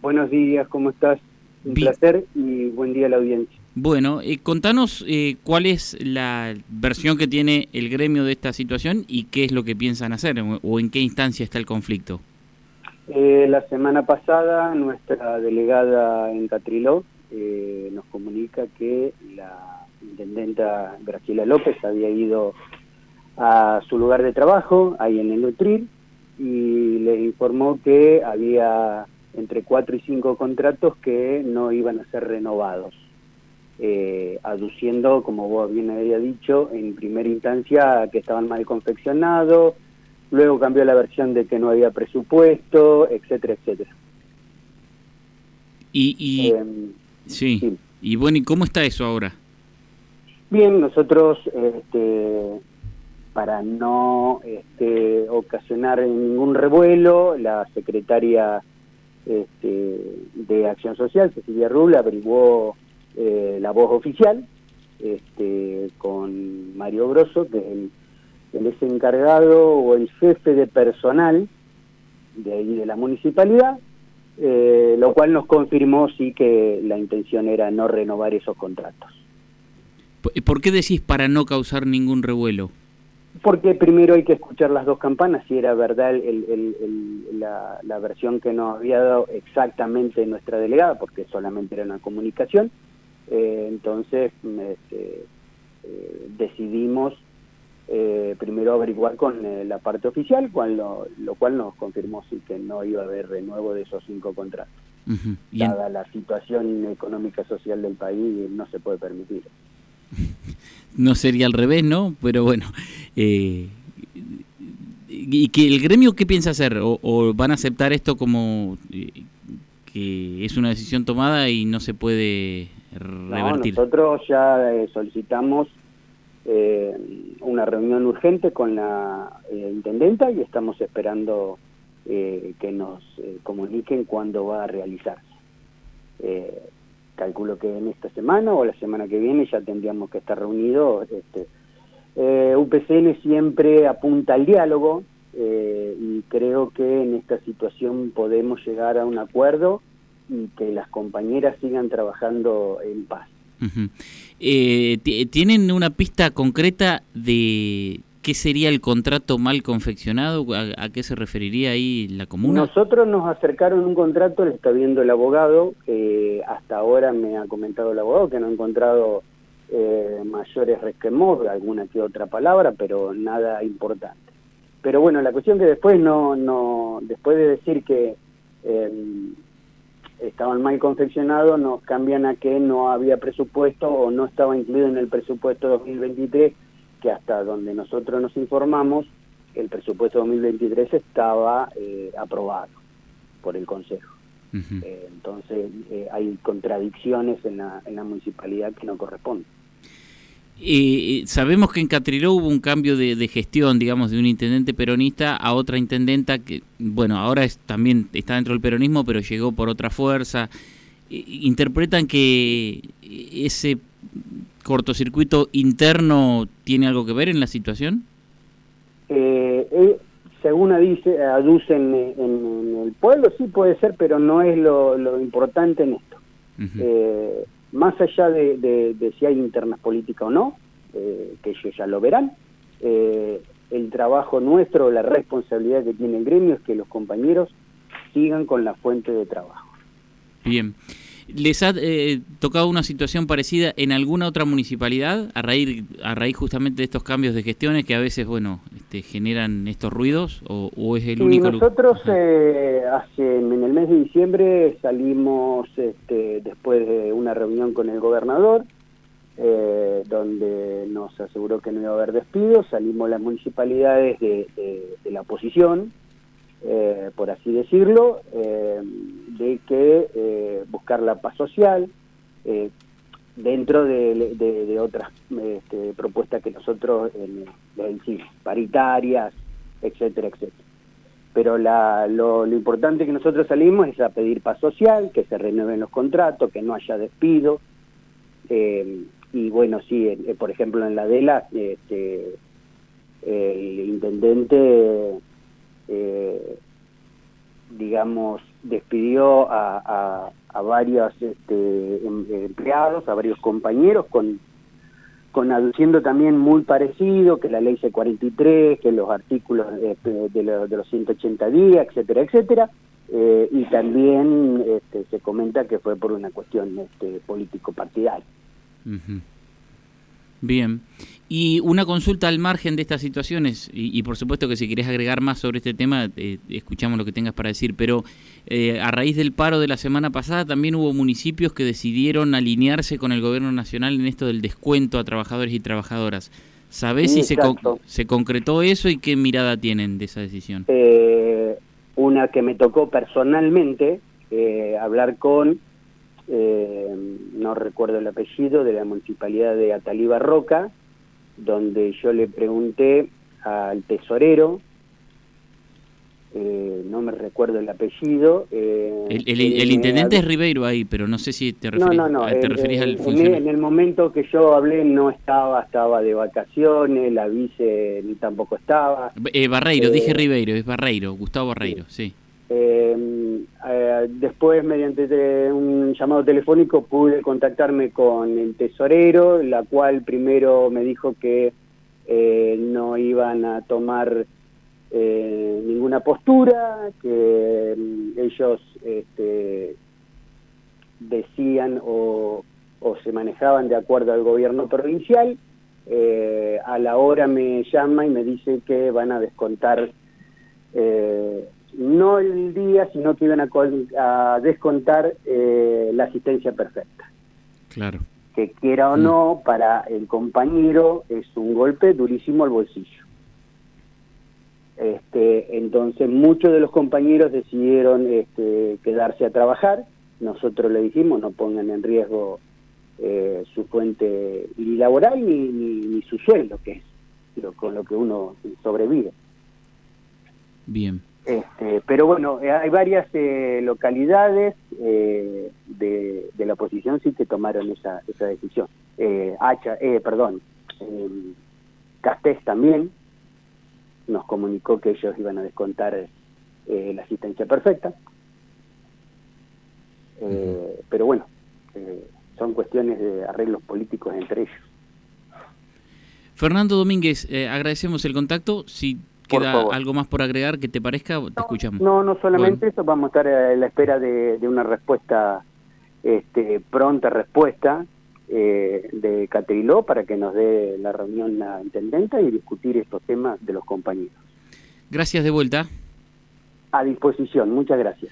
Buenos días, ¿cómo estás? Un placer y buen día a la audiencia. Bueno, eh, contanos eh, cuál es la versión que tiene el gremio de esta situación y qué es lo que piensan hacer o, en qué instancia está el conflicto. Eh, la semana pasada nuestra delegada en Catriló nos comunica que la intendenta Graciela López había ido a su lugar de trabajo, ahí en el Nutril, y le informó que había entre cuatro y cinco contratos que no iban a ser renovados, eh, aduciendo, como vos bien había dicho, en primera instancia que estaban mal confeccionados, luego cambió la versión de que no había presupuesto, etcétera, etcétera. Y, y em, sí. y bueno, ¿y cómo está eso ahora? Bien, nosotros este, para no este, ocasionar ningún revuelo, la secretaria este, de Acción Social, Cecilia Rull, averiguó eh, la voz oficial este, con Mario Grosso, que es el, encargado o el jefe de personal de ahí de la municipalidad, eh, lo cual nos confirmó sí que la intención era no renovar esos contratos. ¿Por qué decís para no causar ningún revuelo? Porque primero hay que escuchar las dos campanas, si era verdad la, versión que nos había dado exactamente nuestra delegada, porque solamente era una comunicación, eh, entonces este, eh, decidimos eh, primero averiguar con la parte oficial, cual lo, cual nos confirmó sí que no iba a haber renuevo de esos cinco contratos. Dada la situación económica social del país, no se puede permitir no sería al revés, ¿no? Pero bueno, eh, ¿y que el gremio qué piensa hacer? ¿O, van a aceptar esto como eh, que es una decisión tomada y no se puede revertir? nosotros ya eh, solicitamos una reunión urgente con la intendenta y estamos esperando que nos comuniquen cuándo va a realizarse calculo que en esta semana o la semana que viene ya tendríamos que estar reunidos. Este, eh, UPCN siempre apunta al diálogo eh, y creo que en esta situación podemos llegar a un acuerdo y que las compañeras sigan trabajando en paz. Eh, ¿Tienen una pista concreta de ¿Qué sería el contrato mal confeccionado? ¿A, qué se referiría ahí la comuna? Nosotros nos acercaron un contrato, le está viendo el abogado, hasta ahora me ha comentado el abogado que no ha encontrado eh, mayores resquemos, alguna que otra palabra, pero nada importante. Pero bueno, la cuestión que después no, no después de decir que em, estaban mal confeccionados, nos cambian a que no había presupuesto o no estaba incluido en el presupuesto 2023 que hasta donde nosotros nos informamos, el presupuesto 2023 estaba eh, aprobado por el Consejo. Eh, entonces eh, hay contradicciones en la, en la municipalidad que no corresponden. Y sabemos que en Catriló hubo un cambio de, gestión, digamos, de un intendente peronista a otra intendenta que, bueno, ahora es, también está dentro del peronismo, pero llegó por otra fuerza. ¿Interpretan que ese cortocircuito interno tiene algo que ver en la situación? Eh, eh, según dice, aducen en, el pueblo, sí puede ser, pero no es lo, importante en esto. Eh, más allá de, si hay internas políticas o no, que ellos ya lo verán, el trabajo nuestro, la responsabilidad que tiene el gremio es que los compañeros sigan con la fuente de trabajo. Bien. ¿Les ha eh, tocado una situación parecida en alguna otra municipalidad a raíz, a raíz justamente de estos cambios de gestiones que a veces, bueno, este, generan estos ruidos o, es el único Nosotros eh, hace, en el mes de diciembre salimos este, después de una reunión con el gobernador eh, donde nos aseguró que no iba a haber despidos, salimos las municipalidades de, de la oposición, por así decirlo, de que eh, buscar la paz social eh, dentro de, otras este, propuestas que nosotros paritarias, etcétera, etcétera. Pero lo, importante que nosotros salimos es a pedir paz social, que se renueven los contratos, que no haya despido. Eh, y bueno, sí, por ejemplo en la DELA, este, el intendente, digamos, despidió a, a, varios este, em, empleados, a varios compañeros, con, con aduciendo también muy parecido, que la ley C43, que los artículos este, de, de, los 180 días, etcétera, etcétera. Eh, y también este, se comenta que fue por una cuestión este, político-partidaria. Bien. Y una consulta al margen de estas situaciones, y, por supuesto que si querés agregar más sobre este tema, eh, escuchamos lo que tengas para decir, pero eh, a raíz del paro de la semana pasada también hubo municipios que decidieron alinearse con el gobierno nacional en esto del descuento a trabajadores y trabajadoras. ¿Sabés si se, se, concretó eso y qué mirada tienen de esa decisión? Eh, una que me tocó personalmente hablar con eh, no recuerdo el apellido, de la municipalidad de Ataliba Roca, donde yo le pregunté al tesorero, eh, no me recuerdo el apellido. Eh, el, intendente es Ribeiro ahí, pero no sé si te referís, no, no, no, te referís al funcionario. En el momento que yo hablé no estaba, estaba de vacaciones, la vice ni tampoco estaba. Barreiro, dije Ribeiro, es Barreiro, Gustavo Barreiro, sí. Eh, eh, después, mediante un llamado telefónico, pude contactarme con el tesorero, la cual primero me dijo que eh, no iban a tomar eh, ninguna postura, que mm, ellos este, decían o, o, se manejaban de acuerdo al gobierno provincial. a la hora me llama y me dice que van a descontar no el día, sino que iban a, descontar eh, la asistencia perfecta. Claro. Que quiera o mm. no, para el compañero es un golpe durísimo al bolsillo. Este, entonces muchos de los compañeros decidieron este, quedarse a trabajar. Nosotros le dijimos no pongan en riesgo eh, su fuente laboral ni, ni, su sueldo, que es con lo que uno sobrevive. Bien. Este, pero bueno, eh, hay varias eh, localidades eh, de, la oposición sí que tomaron esa, esa decisión. Hacha, perdón, Castés también nos comunicó que ellos iban a descontar la asistencia perfecta. Pero bueno, son cuestiones de arreglos políticos entre ellos. Fernando Domínguez, agradecemos el contacto. Si ¿Queda algo más por agregar que te parezca? Te escuchamos. No, no solamente eso, vamos a estar a la espera de, una respuesta, este, pronta respuesta eh, de Catriló para que nos dé la reunión la intendenta y discutir estos temas de los compañeros. Gracias de vuelta. A disposición, muchas gracias.